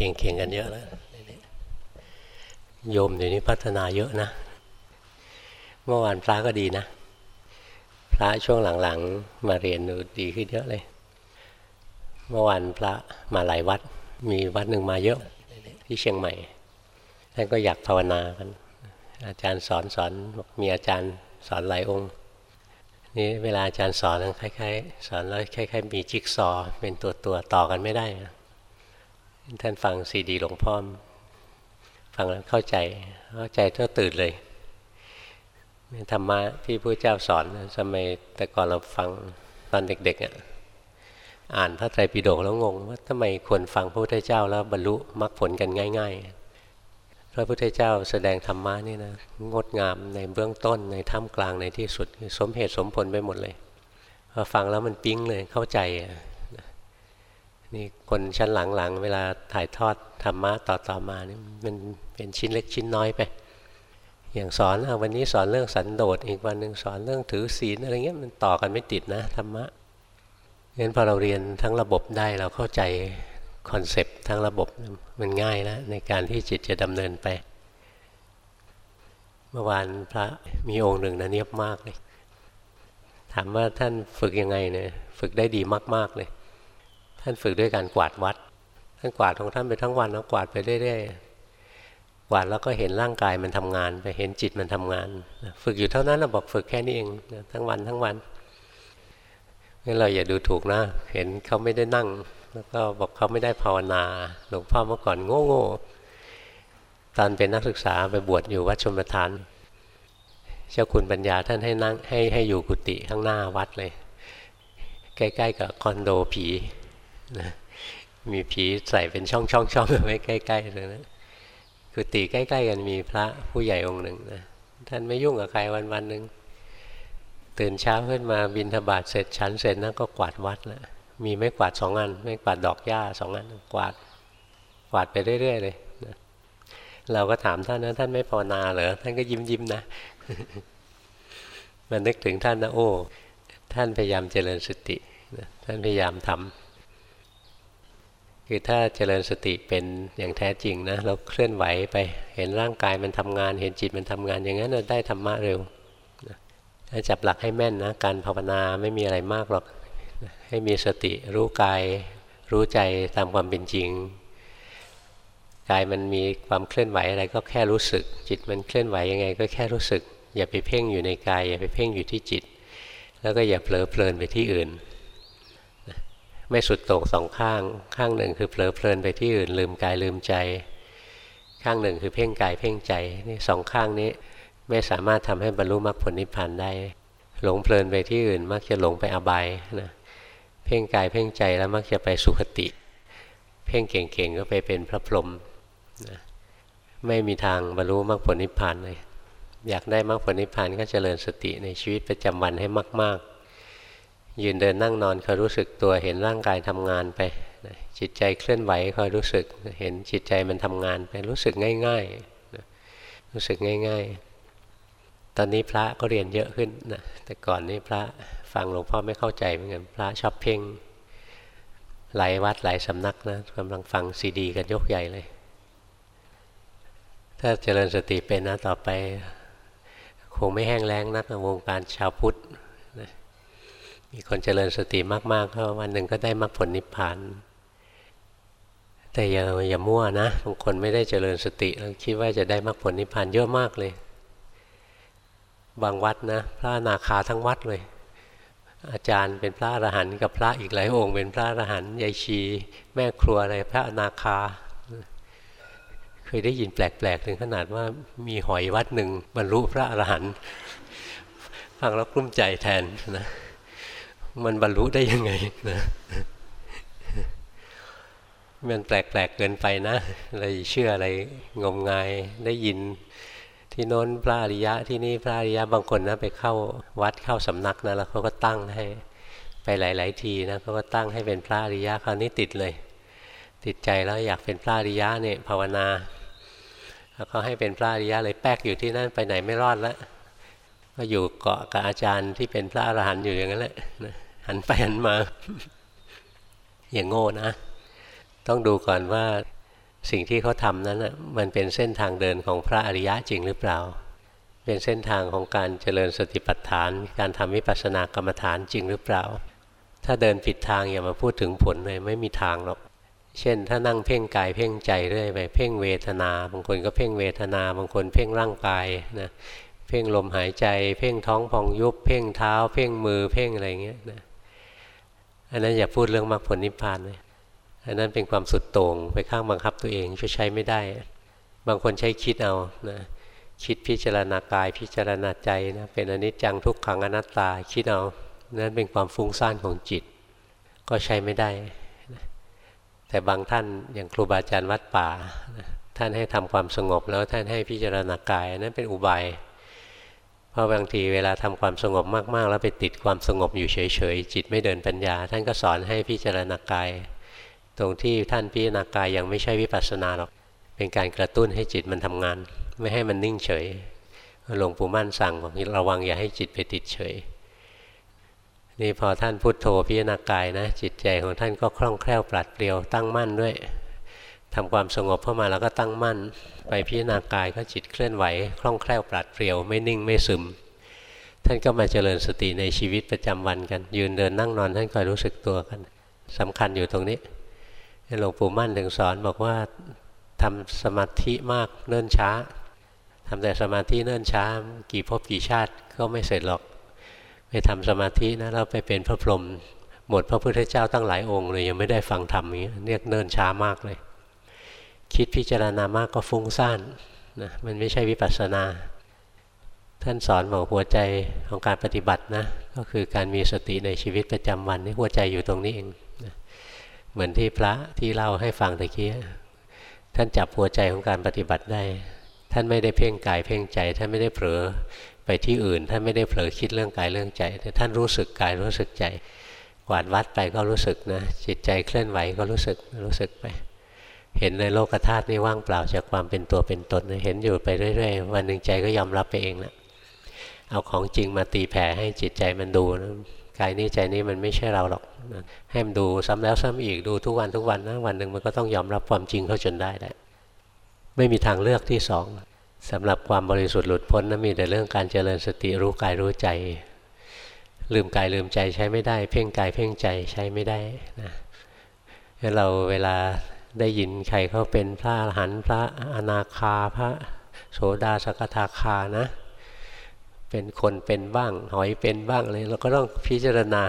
เก่งๆกันเยอะแล้วโยมเดี๋ยวนี้พัฒนาเยอะนะ เมื่อวานพระก็ดีนะ พระช่วงหลังๆ มาเรียนดูดีขึ้นเยอะเลย เมื่อวานพระมาหลายวัด มีวัดหนึ่งมาเยอะ ที่เชียงใหม่ท่านก็อยากภาวนากันอาจารย์สอนสอนมีอาจารย์สอนหลายองค์ นี่เวลาอาจารย์สอนคล้ายๆสอนแล้วคล้ายๆมีจิ๊กซอ เป็นตัวตัวต่อกันไม่ได้ ท่านฟังซีดีหลวงพ่อฟังแล้วเข้าใจเข้าใจก็ตื่นเลยธรรมะที่พระเจ้าสอนสมัยแต่ก่อนเราฟังตอนเด็กๆอะอ่านพระไตรปิฎกแล้วงง ว่าทำไมควรฟังพระพุทธเจ้าแล้วบรรลุมรรคผลกันง่าย ๆ พระพุทธเจ้าแสดงธรรมะนี่นะงดงามในเบื้องต้นในท่ามกลางในที่สุดสมเหตุสมผลไปหมดเลยพอฟังแล้วมันปิ๊งเลยเข้าใจ นี่คนชั้นหลังๆ เวลาถ่ายทอดธรรมะต่อๆมานี่มันเป็นชิ้นเล็กชิ้นน้อยไป อย่างสอนอวันนี้สอนเรื่องสันโดษอีกวันหนึ่งสอนเรื่องถือศีลอะไรเงี้ยมันต่อกันไม่ติดนะธรรมะงั้นพอเราเรียนทั้งระบบได้เราเข้าใจคอนเซปต์ทั้งระบบมันง่ายแล้วในการที่จิตจะดำเนินไป เมื่อวานพระมีองค์หนึ่งนะเนียบมากเลย ถามว่าท่านฝึกยังไงเนี่ยฝึกได้ดีมาก ๆเลย ท่านฝึกด้วยการกวาดวัด ท่านกวาดของท่านไปทั้งวันแล้วกวาดไปเรื่อยๆกวาดแล้วก็เห็นร่างกายมันทำงาน ไปเห็นจิตมันทำงาน ฝึกอยู่เท่านั้นเราบอกฝึกแค่นี้เองทั้งวันทั้งวันงั้นเราอย่าดูถูกนะ เห็นเขาไม่ได้นั่ง แล้วก็บอกเขาไม่ได้ภาวนา หลวงพ่อเมื่อก่อนโง่โง่ตอนเป็นนักศึกษาไปบวชอยู่วัดชมประทาน เจ้าคุณปัญญาท่านให้นั่งให้ให้อยู่กุฏิข้างหน้าวัดเลย ใกล้ ๆ กับคอนโดผี นะมีผีใส่เป็นช่องช่องช่องไว้ใกล้ๆเลยนะกุฏิใกล้ๆกันมีพระผู้ใหญ่องค์หนึ่งนะท่านไม่ยุ่งกับใครวันวันหนึ่งตื่นเช้าขึ้นมาบินทบาทเสร็จชั้นเสร็จนะก็กวาดวัดแล้วมีไม่กวาดสองอัน ไม่กวาดดอกหญ้าสองอันกวาดกวาดไปเรื่อยๆเลยนะเราก็ถามท่านนะท่านไม่ภาวนาเหรอท่านก็ยิ้มยิ้มนะมันนึกถึงท่านนะโอ้ท่านพยายามเจริญสติท่านพยายามทำ คือถ้าเจริญสติเป็นอย่างแท้จริงนะเราเคลื่อนไหวไปเห็นร่างกายมันทำงาน เห็นจิตมันทำงานอย่างนั้นเราได้ธรรมะเร็วถ้าจับหลักให้แม่นนะการภาวนาไม่มีอะไรมากหรอกให้มีสติรู้กาย รู้ใจตามความเป็นจริงกายมันมีความเคลื่อนไหวอะไรก็แค่รู้สึก จิตมันเคลื่อนไหวยังไง ก็แค่รู้สึก อย่าไปเพ่งอยู่ในกาย อย่าไปเพ่งอยู่ที่จิต แล้วก็อย่าเผลอเพลินไปที่อื่น ไม่สุดโต่งสองข้าง ข้างหนึ่งคือเผลอเพลินไปที่อื่นลืมกายลืมใจ ข้างหนึ่งคือเพ่งกายเพ่งใจนี่สองข้างนี้ไม่สามารถทำให้บรรลุมรรคผลนิพพานได้ หลงเพลินไปที่อื่นมักจะหลงไปอบายนะเพ่งกายเพ่งใจแล้วมักจะไปสุคติ เพ่งเก่งๆก็ไปเป็นพระพรหมนะไม่มีทางบรรลุมรรคผลนิพพานเลยอยากได้มรรคผลนิพพานก็เจริญสติในชีวิตประจำวันให้มาก ๆ ยืนเดินนั่งนอนคอยรู้สึกตัวเห็นร่างกายทำงานไปจิตใจเคลื่อนไหวคอยรู้สึกเห็นจิตใจมันทำงานไปรู้สึกง่ายๆรู้สึกง่าย ๆ ตอนนี้พระก็เรียนเยอะขึ้นนะแต่ก่อนนี้พระฟังหลวงพ่อไม่เข้าใจเหมือนกันพระชอบเพ่งหลายวัดหลายสำนักนะกำลังฟังซีดี กันยกใหญ่เลย ถ้าเจริญสติเป็นนะต่อไป คงไม่แห้งแล้งนักวงการชาวพุทธ มีคนเจริญสติมากๆก็วันหนึ่งก็ได้มรรคผลนิพพาน แต่อย่าอย่ามั่วนะบางคนไม่ได้เจริญสติแล้วคิดว่าจะได้มรรคผลนิพพานเยอะมากเลย บางวัดนะ พระนาคาทั้งวัดเลย อาจารย์เป็นพระอรหันต์กับพระอีกหลายองค์เป็นพระอรหันต์ยายชี แม่ครัวอะไรพระนาคา เคยได้ยินแปลกๆถึงขนาดว่ามีหอยวัดหนึ่งบรรลุพระอรหันต์ฟังแล้วกลุ้มใจแทนนะ มันบรรลุได้ยังไงนะมันแปลกๆเกินไปนะเลยเชื่ออะไรงมงายได้ยิน ที่โน้นพระอริยะที่นี่พระอริยะบางคนนะไปเข้าวัดเข้าสำนักนะแล้วเขาก็ตั้งให้ไปหลาย ๆ ทีนะเขาก็ตั้งให้เป็นพระอริยะคราวนี้ติดเลย ติดใจแล้วอยากเป็นพระอริยะเนี่ยภาวนาแล้วก็ให้เป็นพระอริยะเลยแป๊กอยู่ที่นั่นไปไหนไม่รอดแล้ว ก็อยู่เกาะกับอาจารย์ที่เป็นพระอรหันต์อยู่อย่างนั้นแหละหันไปหันมา อย่างโง่นะ ต้องดูก่อนว่าสิ่งที่เขาทำนั้นอะมันเป็นเส้นทางเดินของพระอริยะจริงหรือเปล่า เป็นเส้นทางของการเจริญสติปัฏฐาน การทำวิปัสสนากรรมฐานจริงหรือเปล่า ถ้าเดินผิดทางอย่ามาพูดถึงผลเลยไม่มีทางหรอกเช่น ถ้านั่งเพ่งกายเพ่งใจเรื่อยไปเพ่งเวทนา บางคนก็เพ่งเวทนา บางคนเพ่งร่างกายนะ เพ่งลมหายใจ เพ่งท้องพองยุบ เพ่งเท้า เพ่งมือ เพ่งอะไรเงี้ยนะอันนั้นอย่าพูดเรื่องมรรคผลนิพพานเลยอันนั้นเป็นความสุดโต่งไปข้างบังคับตัวเองช่วยใช้ไม่ได้ บางคนใช้คิดเอานะคิดพิจารณากายพิจารณาใจนะเป็นอนิจจังทุกขังอนัตตาคิดเอานั้นเป็นความฟุ้งซ่านของจิต ก็ใช้ไม่ได้ แต่บางท่านอย่างครูบาอาจารย์วัดป่า ท่านให้ทำความสงบแล้วท่านให้พิจารณากายนั้นเป็นอุบาย เพราะบางทีเวลาทำความสงบมากๆ แล้วไปติดความสงบอยู่เฉยๆ จิตไม่เดินปัญญา ท่านก็สอนให้พิจารณากาย ตรงที่ท่านพิจารณากายยังไม่ใช่วิปัสสนาหรอก เป็นการกระตุ้นให้จิตมันทำงาน ไม่ให้มันนิ่งเฉย หลวงปู่มั่นสั่งบอกระวังอย่าให้จิตไปติดเฉย นี่พอท่านพุโทโธพิจารณากายนะ จิตใจของท่านก็คล่องแคล่วปลัดเปลี่ยวตั้งมั่นด้วย ทำความสงบเข้ามาแล้วก็ตั้งมั่น ไปพิจารณากายก็จิตเคลื่อนไหวคล่องแคล่วปลัดเปลี่ยวไม่นิ่งไม่ซึม ท่านก็มาเจริญสติในชีวิตประจำวันกัน ยืนเดินนั่งนอนท่านคอยรู้สึกตัวกันสำคัญอยู่ตรงนี้หลวงปู่มั่นถึงสอนบอกว่าทำสมาธิมากเนิ่นช้าทำแต่สมาธิเนิ่นช้า กี่ภพกี่ชาติก็ไม่เสร็จหรอก ไปทำสมาธินะเราไปเป็นพระพรหมหมดพระพุทธเจ้าตั้งหลายองค์เลยยังไม่ได้ฟังธรรมนี้เรียกเนิ่นช้ามากเลย คิดพิจารณามากก็ฟุ้งซ่านนะมันไม่ใช่วิปัสสนา ท่านสอนบอกหัวใจของการปฏิบัตินะก็คือการมีสติในชีวิตประจำวันนี่หัวใจอยู่ตรงนี้เองนะเหมือนที่พระที่เล่าให้ฟังตะกี้ท่านจับหัวใจของการปฏิบัติได้ ท่านไม่ได้เพ่งกายเพ่งใจ ท่านไม่ได้เผลอไปที่อื่น ท่านไม่ได้เผลอคิดเรื่องกายเรื่องใจ แต่ท่านรู้สึกกายรู้สึกใจกวาดวัดไปก็รู้สึกนะจิตใจเคลื่อนไหวก็รู้สึกรู้สึกไป เห็นในโลกธาตุนี่ว่างเปล่าจากความเป็นตัวเป็นตนเห็นอยู่ไปเรื่อยๆ วันหนึ่งใจก็ยอมรับไปเองนะเอาของจริงมาตีแผ่ให้จิตใจมันดูนะกายนี้ใจนี้มันไม่ใช่เราหรอกนะให้มันดูซ้ำแล้วซ้ำอีกดูทุกวันทุกวันนะวันหนึ่งมันก็ต้องยอมรับความจริงเข้าจนได้แหละไม่มีทางเลือกที่สองสำหรับความบริสุทธิ์หลุดพ้นนะมีแต่เรื่องการเจริญสติรู้กายรู้ใจ ลืมกายลืมใจใช้ไม่ได้ เพ่งกายเพ่งใจใช้ไม่ได้นะเราเวลา ได้ยินใครเขาเป็นพระอรหันต์พระอนาคาพระโสดาสกทาคานะ เป็นคนเป็นบ้าง หอยเป็นบ้างอะไรเราก็ต้องพิจารณา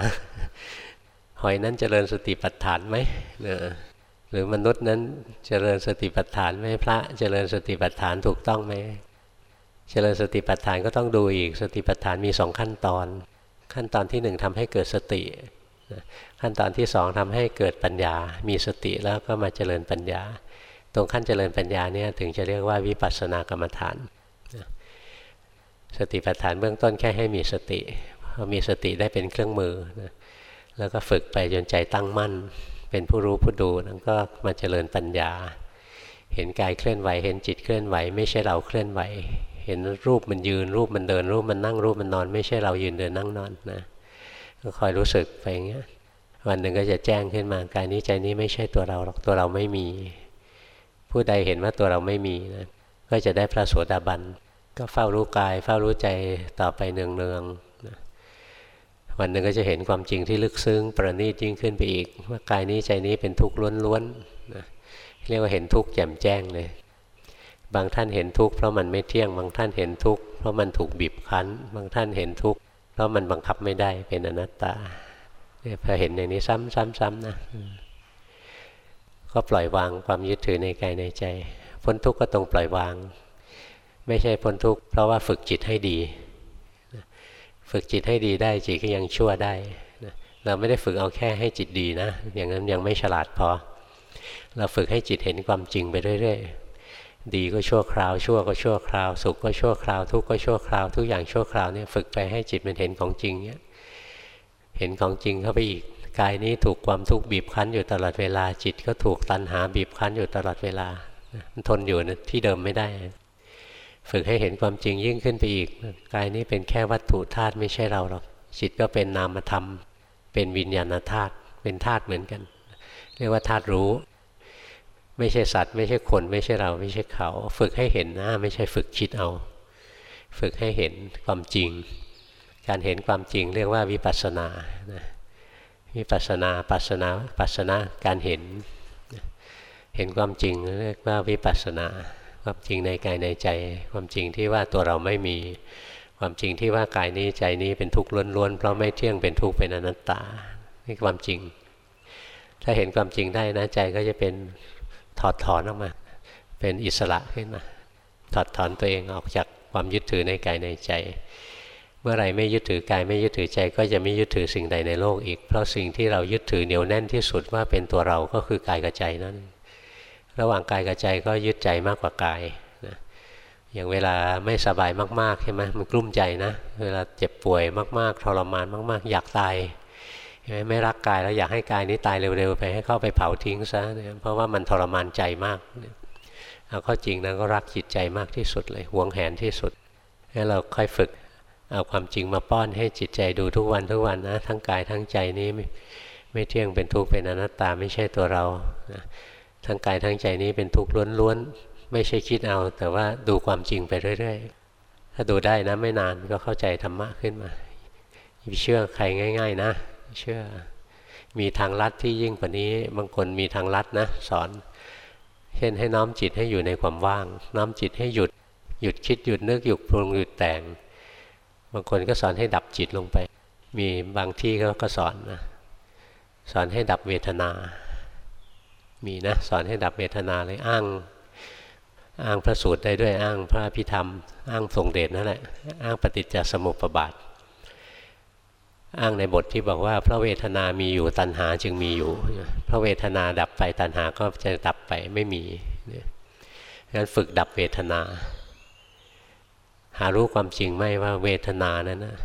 หอยนั้นเจริญสติปัฏฐานไหมนะหรือมนุษย์นั้นเจริญสติปัฏฐานไหมพระเจริญสติปัฏฐานถูกต้องไหมเจริญสติปัฏฐานก็ต้องดูอีกสติปัฏฐานมีสองขั้นตอน ขั้นตอนที่หนึ่งทำให้เกิดสติ ขั้นตอนที่สองทำให้เกิดปัญญา มีสติแล้วก็มาเจริญปัญญา ตรงขั้นเจริญปัญญาเนี่ยถึงจะเรียกว่าวิปัสสนากรรมฐาน สติปัฏฐานเบื้องต้นแค่ให้มีสติพอมีสติได้เป็นเครื่องมือนะแล้วก็ฝึกไปจนใจตั้งมั่น เป็นผู้รู้ผู้ดูแล้วก็มาเจริญปัญญา เห็นกายเคลื่อนไหว เห็นจิตเคลื่อนไหว ไม่ใช่เราเคลื่อนไหว เห็นรูปมันยืนรูปมันเดิน รูปมันนั่งรูปมันนอน ไม่ใช่เรายืนเดินนั่งนอนนะ ก็คอยรู้สึกไปอย่างเงี้ยวันหนึ่งก็จะแจ้งขึ้นมากายนี้ใจนี้ไม่ใช่ตัวเราหรอกตัวเราไม่มี ผู้ใดเห็นว่าตัวเราไม่มีนะก็จะได้พระโสดาบันก็เฝ้ารู้กาย เฝ้ารู้ใจต่อไปเนืองๆนะวันหนึ่งก็จะเห็นความจริงที่ลึกซึ้งประณีตยิ่งขึ้นไปอีก ว่ากายนี้ใจนี้เป็นทุกข์ล้วนๆนะเรียกว่าเห็นทุกข์แจ่มแจ้งเลย บางท่านเห็นทุกข์เพราะมันไม่เที่ยง บางท่านเห็นทุกข์เพราะมันถูกบีบคั้น บางท่านเห็นทุกข์ ราะมันบังคับไม่ได้เป็นอนัตตาเนี่ยพอเห็นอย่างนี้ซ้ำๆๆนะก็ปล่อยวางความยึดถือในกายในใจ พ้นทุกข์ก็ตรงปล่อยวาง ไม่ใช่พ้นทุกข์เพราะว่าฝึกจิตให้ดี ฝึกจิตให้ดีได้จิตก็ยังชั่วได้เราไม่ได้ฝึกเอาแค่ให้จิตดีนะ อย่างนั้นยังไม่ฉลาดพอ เราฝึกให้จิตเห็นความจริงไปเรื่อยๆ ดีก็ชั่วคราว ชั่วก็ชั่วคราว สุขก็ชั่วคราว ทุกข์ก็ชั่วคราว ทุกอย่างชั่วคราวเนี่ยฝึกไปให้จิตมันเห็นของจริงเนี่ยเห็นของจริงเข้าไปอีกกายนี้ถูกความทุกข์บีบคั้นอยู่ตลอดเวลา จิตก็ถูกตัณหาบีบคั้นอยู่ตลอดเวลามันทนอยู่ที่เดิมไม่ได้ ฝึกให้เห็นความจริงยิ่งขึ้นไปอีก กายนี้เป็นแค่วัตถุธาตุไม่ใช่เราหรอกจิตก็เป็นนามธรรม เป็นวิญญาณธาตุเป็นธาตุเหมือนกัน เรียกว่าธาตุรู้ ไม่ใช่สัตว์ ไม่ใช่คน ไม่ใช่เรา ไม่ใช่เขา ฝึกให้เห็นนะไม่ใช่ฝึกคิดเอา ฝึกให้เห็นความจริง การเห็นความจริงเรียกว่าวิปัสสนานะวิปัสสนาปัสสนาปัสสนาการเห็น เห็นความจริงเรียกว่าวิปัสสนา ความจริงในกายในใจ ความจริงที่ว่าตัวเราไม่มี ความจริงที่ว่ากายนี้ใจนี้เป็นทุกข์ล้วนๆเพราะไม่เที่ยงเป็นทุกข์เป็นอนัตตา นี่ความจริง ถ้าเห็นความจริงได้นะใจก็จะเป็น ถอดถอนออกมา เป็นอิสระขึ้นมาถอดถอนตัวเองออกจากความยึดถือในกายในใจ เมื่อไรไม่ยึดถือกายไม่ยึดถือใจ ก็จะไม่ยึดถือสิ่งใดในโลกอีก เพราะสิ่งที่เรายึดถือเหนียวแน่นที่สุดว่าเป็นตัวเราก็คือกายกับใจนั่นระหว่างกายกับใจก็ยึดใจมากกว่ากายนะอย่างเวลาไม่สบายมากๆใช่ไหมมันกลุ้มใจนะ เวลาเจ็บป่วยมากๆทรมานมาก ๆ อยากตาย ไม่รักกายแล้วอยากให้กายนี้ตายเร็วๆไปให้เข้าไปเผาทิ้งซะเพราะว่ามันทรมานใจมากเอาข้อจริงนะก็รักจิตใจมากที่สุดเลยหวงแหนที่สุด ให้เราค่อยฝึกเอาความจริงมาป้อนให้จิตใจดูทุกวันทุกวันนะทั้งกายทั้งใจนี้ไม่ไม่เที่ยงเป็นทุกข์เป็นอนัตตาไม่ใช่ตัวเรานะทั้งกายทั้งใจนี้เป็นทุกข์ล้วนๆไม่ใช่คิดเอา แต่ว่าดูความจริงไปเรื่อย ๆ ถ้าดูได้นะไม่นานก็เข้าใจธรรมะขึ้นมาอย่าเชื่อใครง่าย ๆ นะ เชื่อ มีทางลัดที่ยิ่งกว่านี้ บางคนมีทางลัดนะ สอน เช่นให้น้อมจิตให้อยู่ในความว่าง น้อมจิตให้หยุด หยุดคิดหยุดนึกหยุดปรุงหยุดแต่ง บางคนก็สอนให้ดับจิตลงไป มีบางที่เขาก็สอนนะสอนให้ดับเวทนา มีนะสอนให้ดับเวทนาเลยอ้างอ้างพระสูตรได้ด้วยอ้างพระพิธรรม อ้างทรงเดชนั่นแหละอ้างปฏิจจสมุปบาท อ้างในบทที่บอกว่า พระเวทนามีอยู่ตัณหาจึงมีอยู่ พระเวทนาดับไปตัณหาก็จะดับไปไม่มีงั้นฝึกดับเวทนา หารู้ความจริงไหมว่าเวทนานั้นนะ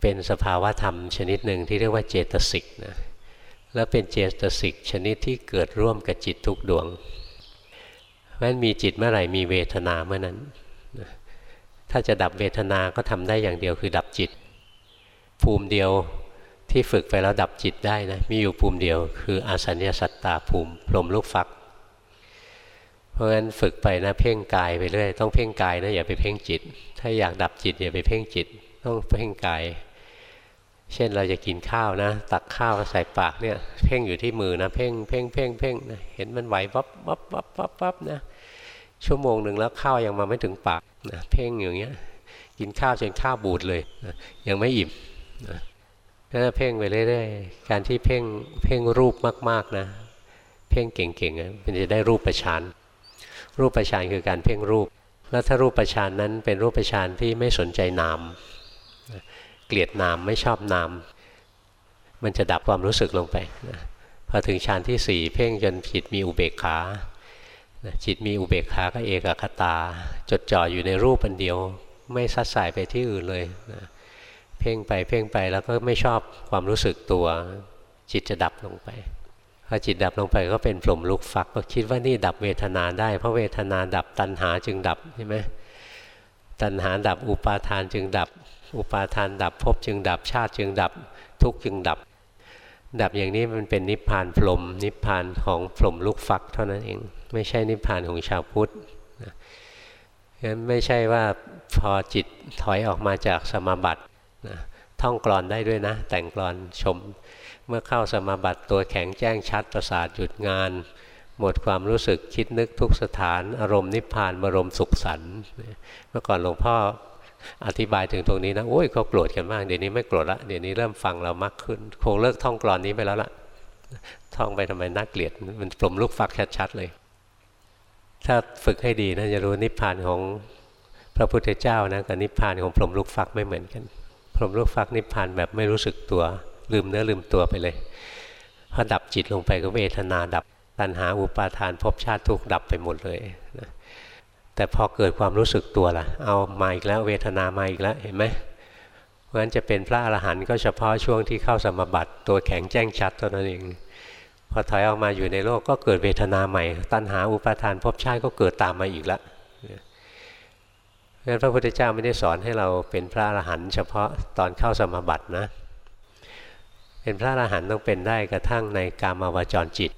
เป็นสภาวะธรรมชนิดหนึ่งที่เรียกว่าเจตสิกนะแล้วเป็นเจตสิกชนิดที่เกิดร่วมกับจิตทุกดวงเพราะนั้นมีจิตเมื่อไหร่มีเวทนาเมื่อนั้น ถ้าจะดับเวทนาก็ทำได้อย่างเดียวคือดับจิต ภูมิเดียวที่ฝึกไปแล้วดับจิตได้นะมีอยู่ภูมิเดียว คืออาสัญญาสัตตาภูมิพรมลูกฟัก เพราะฉะนั้นฝึกไปนะเพ่งกายไปเรื่อยต้องเพ่งกายนะอย่าไปเพ่งจิต ถ้าอยากดับจิตอย่าไปเพ่งจิต ต้องเพ่งกาย เช่นเราจะกินข้าวนะ ตักข้าวใส่ปากเนี่ยเพ่งอยู่ที่มือนะเพ่งเพ่งเพ่งเพ่งนะเห็นมันไหววับวับวับวับวับนะชั่วโมงหนึ่งแล้วข้าวยังมาไม่ถึงปากนะเพ่งอย่างเงี้ยกินข้าวจนข้าวบูดเลยนะยังไม่อิ่ม นะนั่นเพ่งไปเรื่อยๆ การที่เพ่งเพ่งรูปมากๆนะ เพ่งเก่งๆมันจะได้รูปประชานรูปฌานคือการเพ่งรูป แล้วถ้ารูปฌานนั้นเป็นรูปฌานที่ไม่สนใจนาม เกลียดนามไม่ชอบนาม มันจะดับความรู้สึกลงไปนะพอถึงฌานที่สี่เพ่งจนจิตมีอุเบกขาจิตมีอุเบกขาก็เอกคตา จดจ่ออยู่ในรูปอันเดียว ไม่ซัดสายไปที่อื่นเลยนะ เพ่งไปเพ่งไปแล้วก็ไม่ชอบความรู้สึกตัว จิตจะดับลงไปพอจิตดับลงไปก็เป็นปลมลุกฟักก็คิดว่านี่ดับเวทนาได้ เพราะเวทนาดับตัณหาจึงดับใช่ไหมตัณหาดับอุปาทานจึงดับ อุปาทานดับภพจึงดับชาติจึงดับทุกจึงดับ ดับอย่างนี้มันเป็นนิพพานพรมนิพพานของพรมลูกฟักเท่านั้นเอง ไม่ใช่นิพพานของชาวพุทธงั้นไม่ใช่ว่าพอจิตถอยออกมาจากสมาบัติ ท่องกรอนได้ด้วยนะ แต่งกรอนชม เมื่อเข้าสมาบัติตัวแข็งแจ้งชัดประสาทหยุดงาน หมดความรู้สึกคิดนึกทุกสถาน อารมณ์นิพพานบรมสุขสันเมื่อก่อนหลวงพ่ออธิบายถึงตรงนี้นะโอ้ยเขาโกรธกันมากเดี๋ยวนี้ไม่โกรธละเดี๋ยวนี้เริ่มฟังเรามากขึ้น คงเลิกท่องกรอนนี้ไปแล้วละท่องไปทำไมน่าเกลียดมันปลมลูกฟักชัดๆเลย ถ้าฝึกให้ดีนะจะรู้นิพพานของพระพุทธเจ้านะกับนิพพานของพรหมลูกฟักไม่เหมือนกัน พรหมลูกฟักนิพพานแบบไม่รู้สึกตัว ลืมเนื้อลืมตัวไปเลยพอดับจิตลงไปก็เวทนาดับตัณหาอุปาทานภพชาติทุกดับไปหมดเลยนะแต่พอเกิดความรู้สึกตัวล่ะ เอามาอีกแล้วเวทนามาอีกแล้วเห็นไหมเพราะฉะนั้นจะเป็นพระอรหันต์ก็เฉพาะช่วงที่เข้าสมบัติตัวแข็งแจ้งชัดเท่านั้นเองพอถอยออกมาอยู่ในโลกก็เกิดเวทนาใหม่ ตัณหาอุปาทานภพชาติก็เกิดตามมาอีกแล้ว เพราะฉะนั้นพระพุทธเจ้าไม่ได้สอนให้เราเป็นพระอรหันต์เฉพาะตอนเข้าสมาบัตินะ เป็นพระอรหันต์ต้องเป็นได้กระทั่งในกามาวจรจิต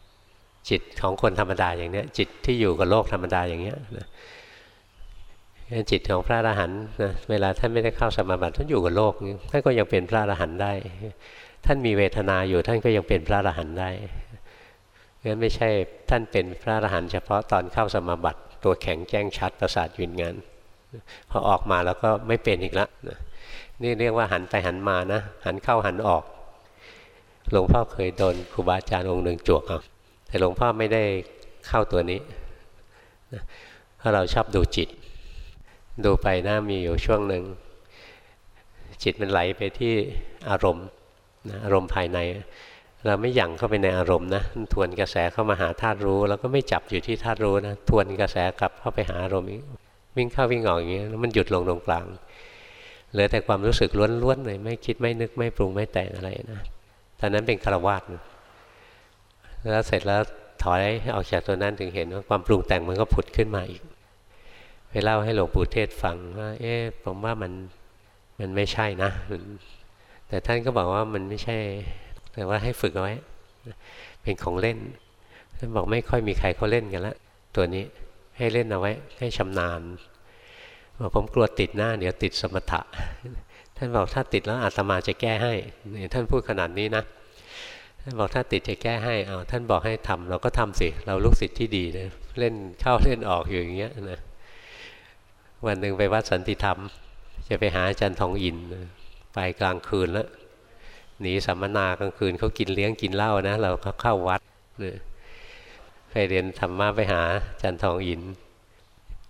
จิตของคนธรรมดาอย่างเนี้ยจิตที่อยู่กับโลกธรรมดาอย่างเนี้ยนะจิตของพระอรหันต์นะเวลาท่านไม่ได้เข้าสมาบัติท่านอยู่กับโลกท่านก็ยังเป็นพระอรหันต์ได้ ท่านมีเวทนาอยู่ท่านก็ยังเป็นพระอรหันต์ได้งั้นไม่ใช่ท่านเป็นพระอรหันต์เฉพาะตอนเข้าสมาบัติตัวแข็งแจ้งชัดประสาทวิญญาณ พอออกมาแล้วก็ไม่เป็นอีกแล้วนี่เรียกว่าหันไปหันมานะ หันเข้าหันออก หลวงพ่อเคยโดนครูบาอาจารย์องค์หนึ่งจวกเอาแต่หลวงพ่อไม่ได้เข้าตัวนี้เพราะเราชอบดูจิต ดูไปนะมีอยู่ช่วงหนึ่งจิตมันไหลไปที่อารมณ์นะอารมณ์ภายใน เราไม่หยั่งเข้าไปในอารมณ์นะทวนกระแสเข้ามาหาธาตุรู้ แล้วก็ไม่จับอยู่ที่ธาตุรู้นะทวนกระแสกลับเข้าไปหาอารมณ์อีก วิ่งเข้าวิ่งออกอย่างเงี้ยแล้วมันหยุดลงตรงกลางเหลือแต่ความรู้สึกล้วนๆเลยไม่คิดไม่นึกไม่ปรุงไม่แต่งอะไรนะตอนนั้นเป็นคารวาสแล้วเสร็จแล้วถอยออกจากตัวนั้นถึงเห็นว่าความปรุงแต่งมันก็ผุดขึ้นมาอีกไปเล่าให้หลวงปู่เทศฟังว่า เอ๊ะผมว่ามันมันไม่ใช่นะ แต่ท่านก็บอกว่ามันไม่ใช่ แต่ว่าให้ฝึกเอาไว้ เป็นของเล่นท่านบอกไม่ค่อยมีใครเขาเล่นกันละตัวนี้ ให้เล่นเอาไว้ให้ชำนาญบอกผมกลัวติดหน้าเดี๋ยวติดสมถะ ท่านบอกถ้าติดแล้วอาตมาจะแก้ให้ท่านพูดขนาดนี้นะท่านบอกถ้าติดจะแก้ให้เอาท่านบอกให้ทำเราก็ทำสิ เราลูกศิษย์ที่ดีนะเล่นเข้าเล่นออกอยู่อย่างเงี้ยนะวันหนึ่งไปวัดสันติธรรม จะไปหาอาจารย์ทองอินไปกลางคืนแล้วหนีสัมมนากลางคืนเขากินเลี้ยงกินเหล้านะ เราก็เข้าวัดเนี่ย ไปเรียนธรรมะไปหาอาจารย์ทองอิน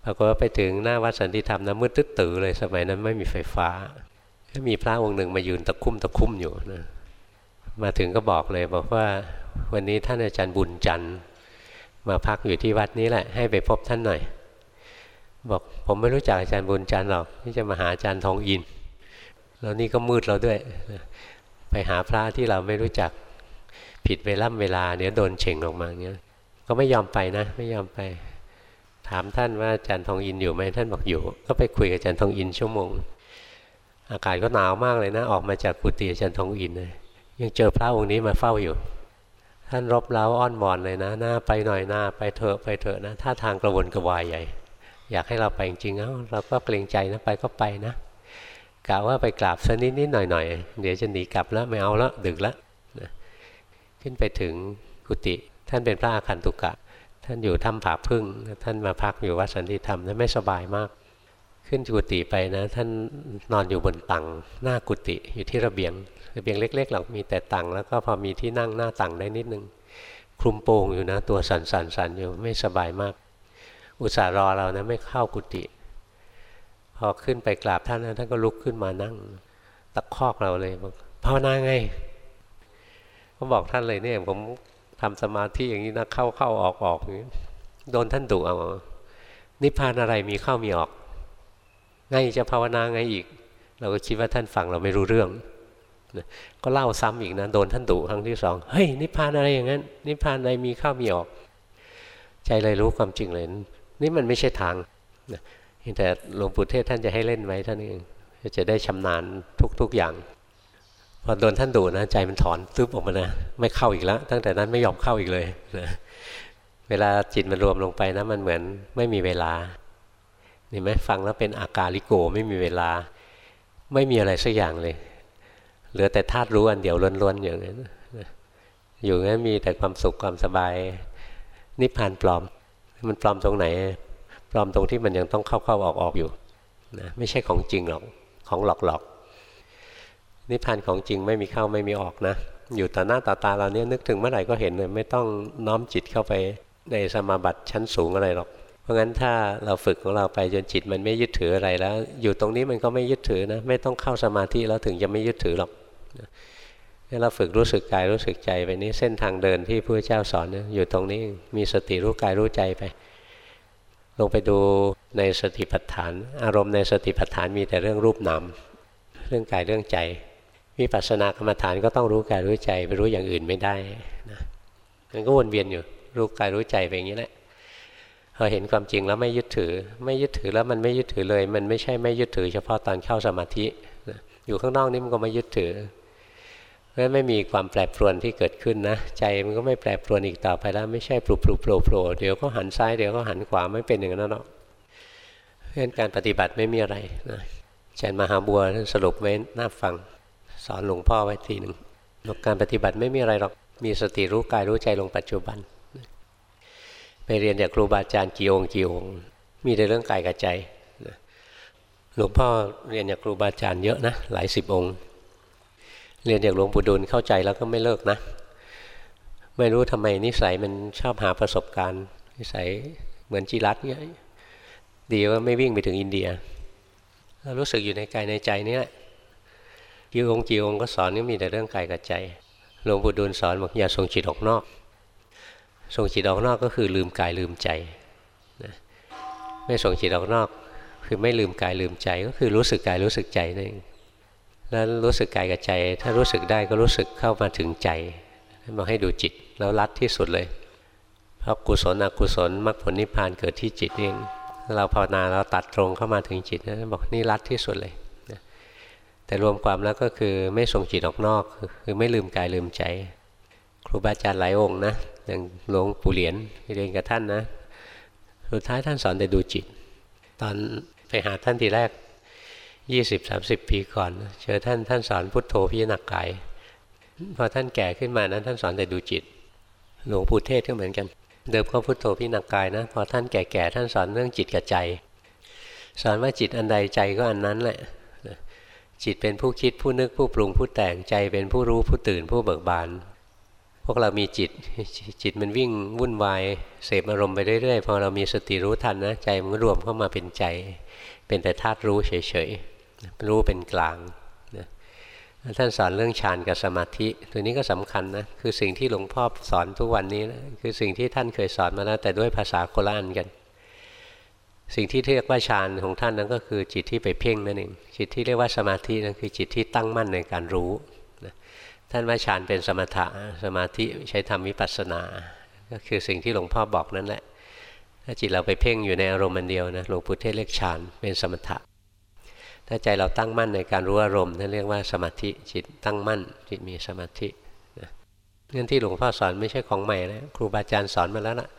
ปรากฏว่าไปถึงหน้าวัดสันติธรรมนะมืดตึ๊ดตือเลยสมัยนั้นไม่มีไฟฟ้าก็มีพระองค์หนึ่งมายืนตะคุ่มตะคุ่มอยู่นะมาถึงก็บอกเลยบอกว่าวันนี้ท่านอาจารย์บุญจันทร์มาพักอยู่ที่วัดนี้แหละ ให้ไปพบท่านหน่อย บอกผมไม่รู้จักอาจารย์บุญจันทร์หรอกที่จะมาหาอาจารย์ทองอิน แล้วนี่ก็มืดเราด้วย ไปหาพระที่เราไม่รู้จักผิดเวล่ำเวลาเนี้ยโดนเฉ่งออกมาเงี้ย ก็ไม่ยอมไปนะ ไม่ยอมไป ถามท่านว่าอาจารย์ทองอินอยู่ไหมท่านบอกอยู่ ก็ไปคุยกับอาจารย์ทองอินชั่วโมง อากาศก็หนาวมากเลยนะ ออกมาจากกุฏิอาจารย์ทองอินเลยยังเจอพระองค์นี้มาเฝ้าอยู่ ท่านรบเล้าอ้อนวอนเลยนะหน้าไปหน่อยหน้าไปเถอะไปเถอะนะท่าทางกระวนกระวายใหญ่ อยากให้เราไปจริงๆเอ้าเราก็เกรงใจนะไปก็ไปนะกะว่าไปกราบสักนิดนิดหน่อยหน่อยเดี๋ยวจะหนีกลับแล้วไม่เอาแล้วดึกแล้วขึ้นไปถึงกุฏิ ท่านเป็นพระอาคันตุกะ ท่านอยู่ถ้ำผาพึ่ง ท่านมาพักอยู่วัดสันติธรรมนั้นไม่สบายมาก ขึ้นกุฏิไปนะ ท่านนอนอยู่บนตังหน้ากุฏิอยู่ที่ระเบียงระเบียงเล็กๆหรอกมีแต่ตังแล้วก็พอมีที่นั่งหน้าตังได้นิดนึง คลุมโปงอยู่นะ ตัวสันสันสันอยู่ไม่สบายมาก อุตส่าห์รอเรานะไม่เข้ากุฏิพอขึ้นไปกราบท่านนะท่านก็ลุกขึ้นมานั่ง ตะคอกเราเลยบอกภาวนาไงก็บอกท่านเลยเนี่ยผม ทำสมาธิอย่างนี้นะเข้าเข้าออกออกอย่างนี้โดนท่านดุเอานิพพานอะไรมีเข้ามีออกไงจะภาวนาไงอีก เราก็คิดว่าท่านฟังเราไม่รู้เรื่องก็เล่าซ้ำอีกนะโดนท่านดุครั้งที่สองเฮ้ยนิพพานอะไรอย่างนั้น นิพพานอะไรมีเข้ามีออก ใจเลยรู้ความจริงเลย นี่มันไม่ใช่ทางแต่หลวงปู่เทศท่านจะให้เล่นไว้ท่านเองจะได้ชำนาญทุกๆอย่าง พอโดนท่านดูนะใจมันถอนซึบออกมานะไม่เข้าอีกแล้ว ตั้งแต่นั้นไม่ยอมเข้าอีกเลยนะเวลาจิตมันรวมลงไปนะมันเหมือนไม่มีเวลาเห็นไหมฟังแล้วเป็นอากาลิโกไม่มีเวลา ไม่มีอะไรสักอย่างเลย เหลือแต่ธาตุรู้อันเดียวล้วนๆอย่างนั้นอยู่งั้นมีแต่ความสุขความสบาย นิพพานปลอม มันปลอมตรงไหน ปลอมตรงที่มันยังต้องเข้าๆออกๆอยู่นะไม่ใช่ของจริงหรอกของหลอกๆ นิพพานของจริงไม่มีเข้าไม่มีออกนะ อยู่ต่อหน้าต่อตาเราเนี้ยนึกถึงเมื่อไหร่ก็เห็นเลยไม่ต้องน้อมจิตเข้าไปในสมาบัติชั้นสูงอะไรหรอก เพราะงั้นถ้าเราฝึกของเราไปจนจิตมันไม่ยึดถืออะไรแล้ว อยู่ตรงนี้มันก็ไม่ยึดถือนะ ไม่ต้องเข้าสมาธิแล้วถึงจะไม่ยึดถือหรอกนี่เราฝึกรู้สึกกายรู้สึกใจไปนี้เส้นทางเดินที่พระเจ้าสอนเนี่ยอยู่ตรงนี้มีสติรู้กายรู้ใจไป ลงไปดูในสติปัฏฐาน อารมณ์ในสติปัฏฐานมีแต่เรื่องรูปนามเรื่องกายเรื่องใจ วิปัสสนากรรมฐานก็ต้องรู้กายรู้ใจไปรู้อย่างอื่นไม่ได้นะมันก็วนเวียนอยู่รู้กายรู้ใจไปอย่างนี้แหละพอเห็นความจริงแล้วไม่ยึดถือ ไม่ยึดถือแล้วมันไม่ยึดถือเลย มันไม่ใช่ไม่ยึดถือ เฉพาะตอนเข้าสมาธินะอยู่ข้างนอกนี่มันก็ไม่ยึดถือเพราะไม่มีความแปรปรวนที่เกิดขึ้นนะใจมันก็ไม่แปรปรวนอีกต่อไปแล้ว ไม่ใช่ปลุกปลุกโผล่โผล่เดี๋ยวก็หันซ้ายเดี๋ยวก็หันขวาไม่เป็นอย่างนั้นหรอกเพราะการปฏิบัติไม่มีอะไรนะอาจารย์มหาบัวสรุปไว้น่าฟัง สอนหลวงพ่อไว้ทีหนึ่งการปฏิบัติไม่มีอะไรหรอกมีสติรู้กายรู้ใจลงปัจจุบัน ไปเรียนจากครูบาอาจารย์กี่องค์กี่องค์มีแต่เรื่องกายกับใจหลวงพ่อเรียนจากครูบาอาจารย์เยอะนะหลายสิบองค์ เรียนจากหลวงปู่ดูลเข้าใจแล้วก็ไม่เลิกนะ ไม่รู้ทำไมนิสัยมันชอบหาประสบการณ์ นิสัยเหมือนจีรัตเนี่ยดีว่าไม่วิ่งไปถึงอินเดีย รู้สึกอยู่ในกายในใจนี่แหละ กี่องค์กี่องค์ก็สอนนี่มีแต่เรื่องกายกับใจหลวงปู่ดูลสอนบอกอย่าส่งจิตออกนอกส่งจิตออกนอกก็คือลืมกายลืมใจนะไม่ส่งจิตออกนอก คือไม่ลืมกายลืมใจก็คือรู้สึกกายรู้สึกใจนั่นเองแล้วรู้สึกกายกับใจ ถ้ารู้สึกได้ก็รู้สึกเข้ามาถึงใจมาให้ดูจิตแล้วรัดที่สุดเลย เพราะกุศลอกุศลมรรคผลนิพพานเกิดที่จิตเองเราภาวนาเราตัดตรงเข้ามาถึงจิตนะบอกนี่รัดที่สุดเลย แต่รวมความแล้วก็คือไม่ส่งจิตออกนอก คือไม่ลืมกายลืมใจ ครูบาอาจารย์หลายองค์นะอย่างหลวงปู่เหรียญเรียนกับท่านนะสุดท้ายท่านสอนแต่ดูจิต ตอนไปหาท่านทีแรกยี่สิบสามสิบปีก่อน เจอท่านท่านสอนพุทโธพิจารณากายพอท่านแก่ขึ้นมานั้นท่านสอนแต่ดูจิต หลวงปู่เทศก็เหมือนกัน เดิมก็พุทโธพิจารณากายนะ พอท่านแก่ๆท่านสอนเรื่องจิตกับใจ สอนว่าจิตอันใดใจก็อันนั้นแหละ จิตเป็นผู้คิดผู้นึกผู้ปรุงผู้แต่งใจเป็นผู้รู้ผู้ตื่นผู้เบิกบาน พวกเรามีจิตจิตมันวิ่งวุ่นวายเสพอารมณ์ไปเรื่อยๆพอเรามีสติรู้ทันนะใจมันรวมเข้ามาเป็นใจ เป็นแต่ธาตุรู้เฉยๆรู้เป็นกลางนะท่านสอนเรื่องฌานกับสมาธิ ตัวนี้ก็สำคัญนะคือสิ่งที่หลวงพ่อสอนทุกวันนี้นะคือสิ่งที่ท่านเคยสอนมาแล้วแต่ด้วยภาษาโคราชกัน สิ่งที่เรียกว่าฌานของท่านนั้นก็คือจิตที่ไปเพ่งนั่นเองจิตที่เรียกว่าสมาธินั่นคือจิตที่ตั้งมั่นในการรู้ท่านว่าฌานเป็นสมถะสมาธิใช้ทำวิปัสสนา ก็คือสิ่งที่หลวงพ่อบอกนั่นแหละ ถ้าจิตเราไปเพ่งอยู่ในอารมณ์เดียวนะหลวงปู่เทศเรียกฌานเป็นสมถะ ถ้าใจเราตั้งมั่นในการรู้อารมณ์นั่นเรียกว่าสมาธิจิตตั้งมั่นจิตมีสมาธิเรื่องที่หลวงพ่อสอนไม่ใช่ของใหม่นะครูบาอาจารย์สอนมาแล้วนะ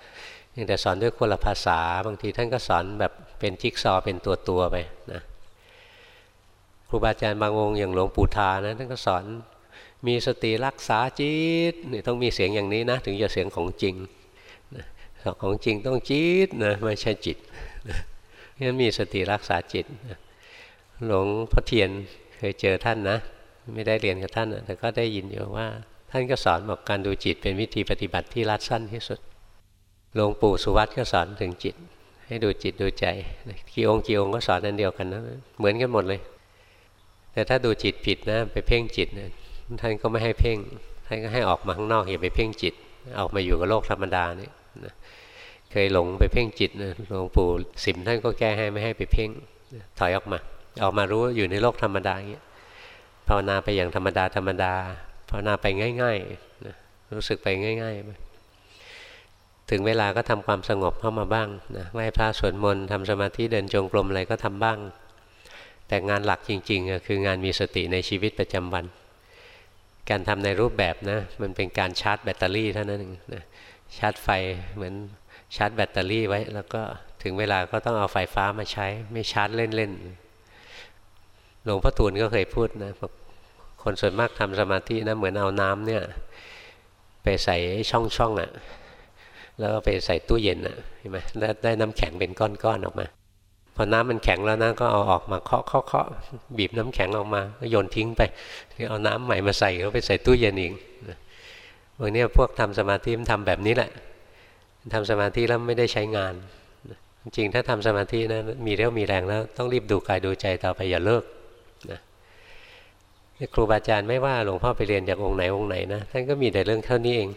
แต่สอนด้วยคนละภาษา บางทีท่านก็สอนแบบเป็นจิ๊กซอเป็นตัวตัวไปนะครูบาอาจารย์บางองค์อย่างหลวงปู่ทานะท่านก็สอนมีสติรักษาจิตนี่ต้องมีเสียงอย่างนี้นะ ถึงจะเสียงของจริงของจริงต้องจิตนะไม่ใช่จิตงั้นมีสติรักษาจิตหลวงพ่อเทียนเคยเจอท่านนะ ไม่ได้เรียนกับท่านแต่ก็ได้ยินอยู่ว่า ท่านก็สอนบอกการดูจิตเป็นวิธีปฏิบัติที่รัดสั้นที่สุด หลวงปู่สุวัตก็สอนถึงจิต ให้ดูจิตดูใจกี่องค์กี่องค์ก็สอนนันเดียวกันนะเหมือนกันหมดเลย แต่ถ้าดูจิตผิดนะไปเพ่งจิตนะท่านก็ไม่ให้เพ่งท่านก็ให้ออกมาข้างนอกอย่าไปเพ่งจิต ออกมาอยู่กับโลกธรรมดานี่นะเคยหลงไปเพ่งจิตนะหลวงปู่สิมท่านก็แก้ให้ไม่ให้ไปเพ่งถอยออกมา ออกมารู้อยู่ในโลกธรรมดาอย่างเงี้ยภาวนาไปอย่างธรรมดาธรรมดาภาวนาไปง่ายๆนะรู้สึกไปง่ายๆไป ถึงเวลาก็ทำความสงบเข้ามาบ้างนะไหว้พระสวดมนต์ทำสมาธิเดินจงกรมอะไรก็ทำบ้าง แต่งานหลักจริงๆ คืองานมีสติในชีวิตประจำวัน การทำในรูปแบบนะมันเป็นการชาร์จแบตเตอรี่เท่านั้นเองนะชาร์จไฟเหมือนชาร์จแบตเตอรี่ไว้ แล้วก็ถึงเวลาก็ต้องเอาไฟฟ้ามาใช้ ไม่ชาร์จเล่นๆหลวงพ่อทูลก็เคยพูดนะคนส่วนมากทำสมาธินะเหมือนเอาน้ำเนี่ยไปใส่ช่องๆอะ่ะ แล้วก็ไปใส่ตู้เย็นอะ่ะเห็นไหมแล้วได้น้ำแข็งเป็นก้อนๆออกมา พอน้ำมันแข็งแล้วนะก็เอาออกมาเคาะเคาะเคาะบีบน้ำแข็งออกมาก็โยนทิ้งไปเอาน้ำใหม่มาใส่ก็ไปใส่ตู้เย็นอีกวันนี้พวกทำสมาธิมันทำแบบนี้แหละทำสมาธิแล้วไม่ได้ใช้งาน จริงถ้าทำสมาธินะมีเรี่ยวมีแรงแล้ว ต้องรีบดูกายดูใจต่อไปอย่าเลิกนะครูบาอาจารย์ไม่ว่าหลวงพ่อไปเรียนจากองค์ไหนองค์ไหนนะท่านก็มีแต่เรื่องเท่านี้เอง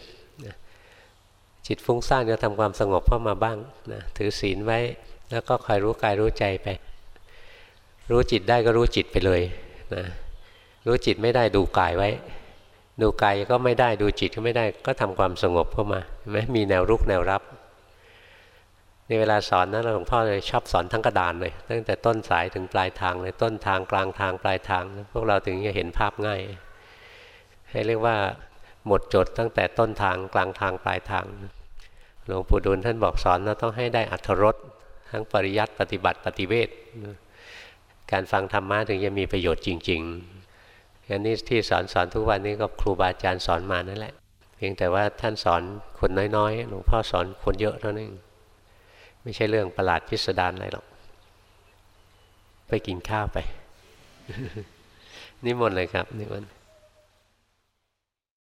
จิตฟุ้งซ่านก็ทำความสงบเข้ามาบ้างนะถือศีลไว้แล้วก็คอยรู้กายรู้ใจไป รู้จิตได้ก็รู้จิตไปเลยนะรู้จิตไม่ได้ดูกายไว้ ดูกายก็ไม่ได้ดูจิตก็ไม่ได้ก็ทำความสงบเข้ามาเห็นไหมมีแนวรุกแนวรับในเวลาสอนนะหลวงพ่อเลยชอบสอนทั้งกระดานเลยตั้งแต่ต้นสายถึงปลายทางเลยต้นทางกลางทางปลายทาง พวกเราถึงจะเห็นภาพง่าย ให้เรียกว่าหมดจดตั้งแต่ต้นทางกลางทางปลายทาง หลวงปู่ดูลท่านบอกสอนเราต้องให้ได้อัธรสทั้งปริยัติปฏิบัติปฏิเวทการฟังธรรมะถึงจะมีประโยชน์จริงๆอันนี้ที่สอนสอนทุกวันนี้ก็ครูบาอาจารย์สอนมานั่นแหละ เพียงแต่ว่าท่านสอนคนน้อยๆหลวงพ่อสอนคนเยอะเท่านั้นไม่ใช่เรื่องประหลาดพิสดารอะไรหรอก ไปกินข้าวไป นิมนต์เลยครับนิมนต์